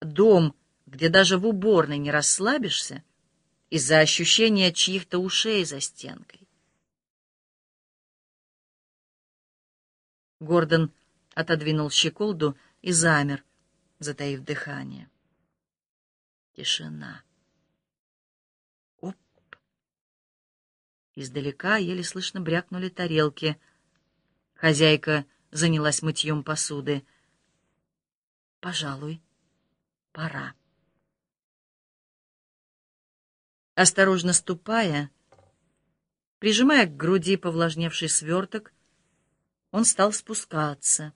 Дом, где даже в уборной не расслабишься из-за ощущения чьих-то ушей за стенкой. Гордон отодвинул щеколду и замер, затаив дыхание. Тишина. Оп! Издалека еле слышно брякнули тарелки. Хозяйка занялась мытьем посуды. Пожалуй, пора. Осторожно ступая, прижимая к груди повлажневший сверток, он стал спускаться.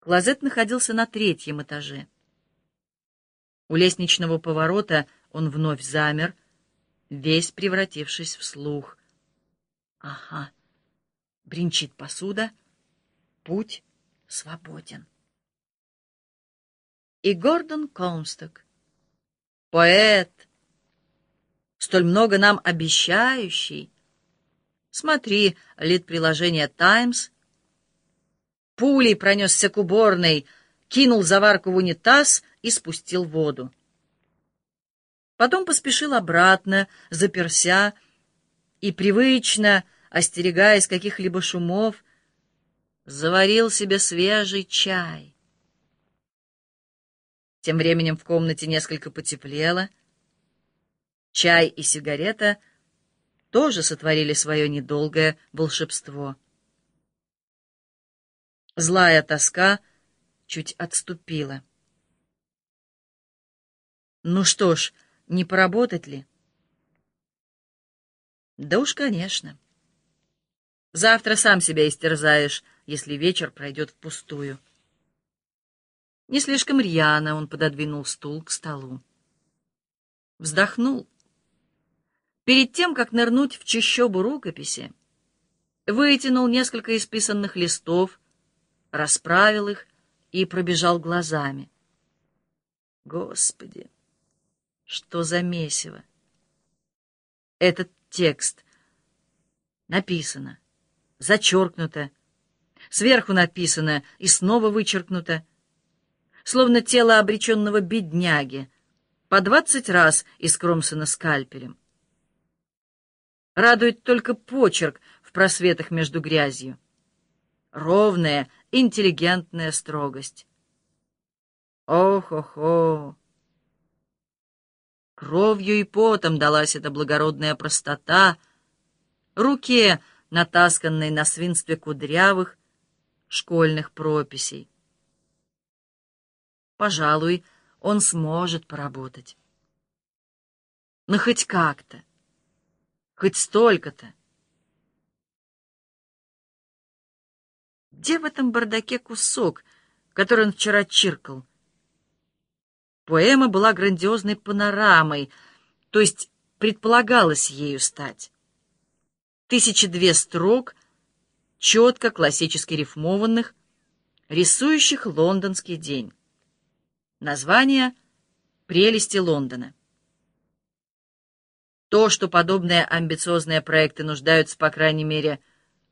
Клозет находился на третьем этаже. У лестничного поворота он вновь замер, весь превратившись в слух. Ага, бринчит посуда, путь свободен. И Гордон Комсток, поэт, столь много нам обещающий, смотри, лид приложения «Таймс», пулей пронесся к уборной, кинул заварку в унитаз и спустил воду. Потом поспешил обратно, заперся, и привычно, остерегаясь каких-либо шумов, заварил себе свежий чай. Тем временем в комнате несколько потеплело. Чай и сигарета тоже сотворили свое недолгое волшебство. Злая тоска чуть отступила. Ну что ж, не поработать ли? Да уж, конечно. Завтра сам себя истерзаешь, если вечер пройдет впустую. Не слишком рьяно он пододвинул стул к столу. Вздохнул. Перед тем, как нырнуть в чащобу рукописи, вытянул несколько исписанных листов, расправил их и пробежал глазами. Господи, что за месиво! Этот текст написано, зачеркнуто, сверху написано и снова вычеркнуто, словно тело обреченного бедняги, по двадцать раз искромсано скальпелем. Радует только почерк в просветах между грязью. Ровная, интеллигентная строгость. Ох-охо! Кровью и потом далась эта благородная простота, руке, натасканной на свинстве кудрявых школьных прописей. Пожалуй, он сможет поработать. Но хоть как-то, хоть столько-то. Где в этом бардаке кусок, который он вчера чиркал? Поэма была грандиозной панорамой, то есть предполагалось ею стать. Тысячи две строк, четко, классически рифмованных, рисующих лондонский день. Название «Прелести Лондона». То, что подобные амбициозные проекты нуждаются, по крайней мере,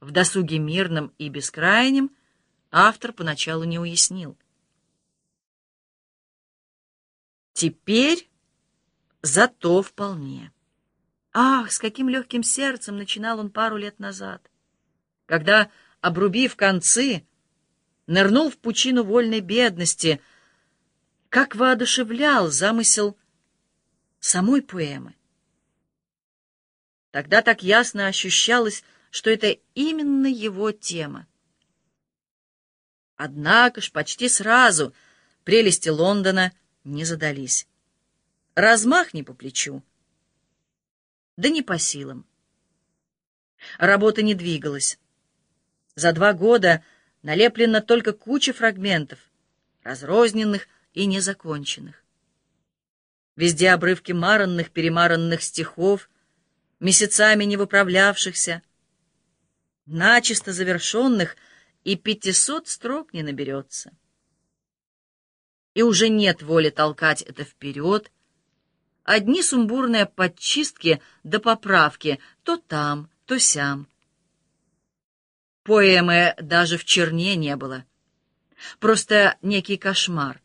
в досуге мирном и бескрайнем, автор поначалу не уяснил. Теперь зато вполне. Ах, с каким легким сердцем начинал он пару лет назад, когда, обрубив концы, нырнул в пучину вольной бедности, как воодушевлял замысел самой поэмы. Тогда так ясно ощущалось, что это именно его тема. Однако ж почти сразу прелести Лондона — не задались. Размах не по плечу, да не по силам. Работа не двигалась. За два года налеплена только куча фрагментов, разрозненных и незаконченных. Везде обрывки маранных, перемаранных стихов, месяцами не выправлявшихся, начисто завершенных, и пятисот строк не наберется и уже нет воли толкать это вперед. Одни сумбурные подчистки да поправки то там, то сям. Поэмы даже в черне не было. Просто некий кошмар.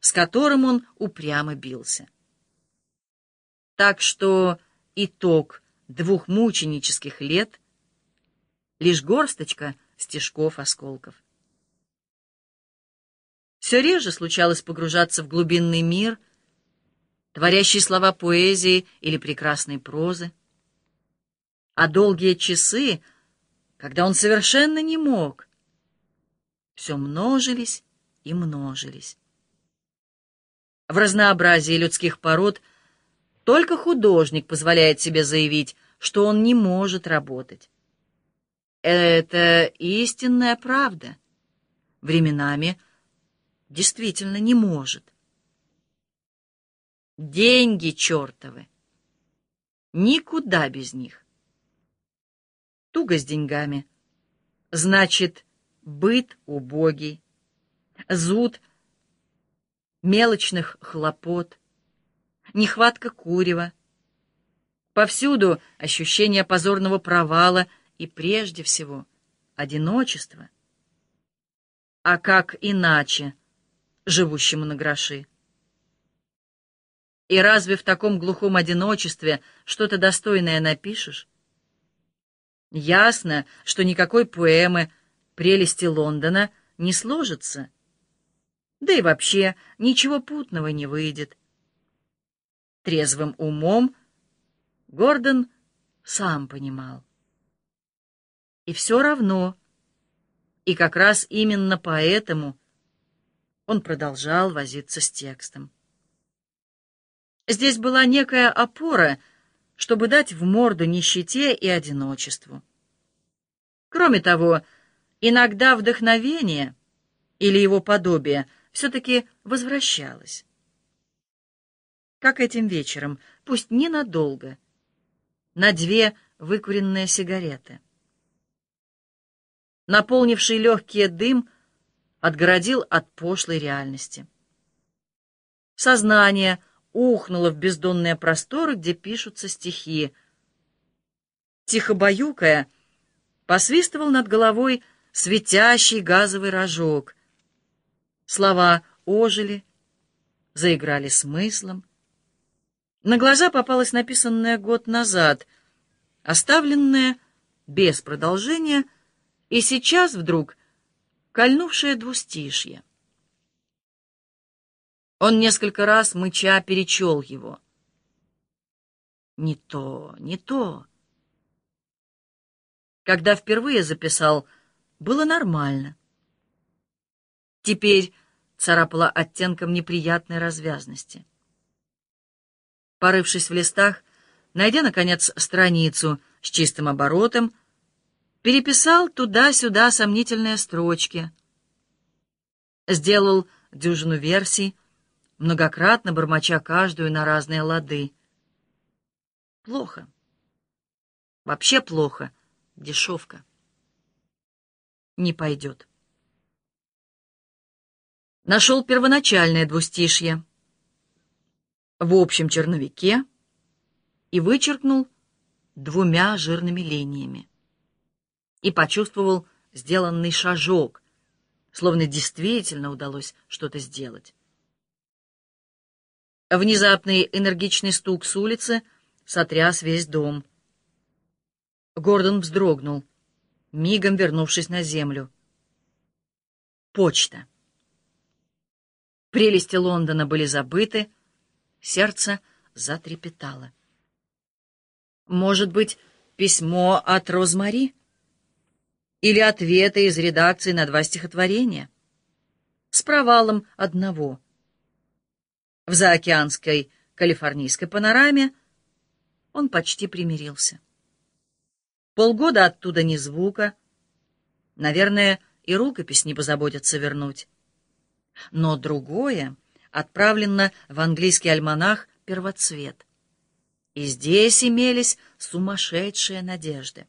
С которым он упрямо бился. Так что итог двух мученических лет — лишь горсточка стежков-осколков. Все реже случалось погружаться в глубинный мир, творящий слова поэзии или прекрасной прозы, а долгие часы, когда он совершенно не мог, все множились и множились. В разнообразии людских пород только художник позволяет себе заявить, что он не может работать. Это истинная правда. Временами действительно не может. Деньги чертовы. Никуда без них. Туго с деньгами. Значит, быт убогий. Зуд мелочных хлопот, нехватка курева. Повсюду ощущение позорного провала и, прежде всего, одиночество. А как иначе, живущему на гроши? И разве в таком глухом одиночестве что-то достойное напишешь? Ясно, что никакой поэмы «Прелести Лондона» не сложится — да и вообще ничего путного не выйдет. Трезвым умом Гордон сам понимал. И все равно, и как раз именно поэтому он продолжал возиться с текстом. Здесь была некая опора, чтобы дать в морду нищете и одиночеству. Кроме того, иногда вдохновение или его подобие — все-таки возвращалась. Как этим вечером, пусть ненадолго, на две выкуренные сигареты. Наполнивший легкий дым отгородил от пошлой реальности. Сознание ухнуло в бездонные просторы, где пишутся стихи. Тихо баюкая, посвистывал над головой светящий газовый рожок — Слова ожили, заиграли смыслом. На глаза попалось написанное год назад, оставленное без продолжения, и сейчас вдруг кольнувшее двустишье. Он несколько раз, мыча, перечел его. Не то, не то. Когда впервые записал, было нормально. Теперь царапала оттенком неприятной развязности. Порывшись в листах, найдя, наконец, страницу с чистым оборотом, переписал туда-сюда сомнительные строчки, сделал дюжину версий, многократно бормоча каждую на разные лады. Плохо. Вообще плохо. Дешевка. Не пойдет нашел первоначальное двустишье в общем черновике и вычеркнул двумя жирными линиями. И почувствовал сделанный шажок, словно действительно удалось что-то сделать. Внезапный энергичный стук с улицы сотряс весь дом. Гордон вздрогнул, мигом вернувшись на землю. Почта. Прелести Лондона были забыты, сердце затрепетало. Может быть, письмо от Розмари? Или ответы из редакции на два стихотворения? С провалом одного. В заокеанской калифорнийской панораме он почти примирился. Полгода оттуда ни звука. Наверное, и рукопись не позаботятся вернуть но другое отправлено в английский альманах «Первоцвет». И здесь имелись сумасшедшие надежды.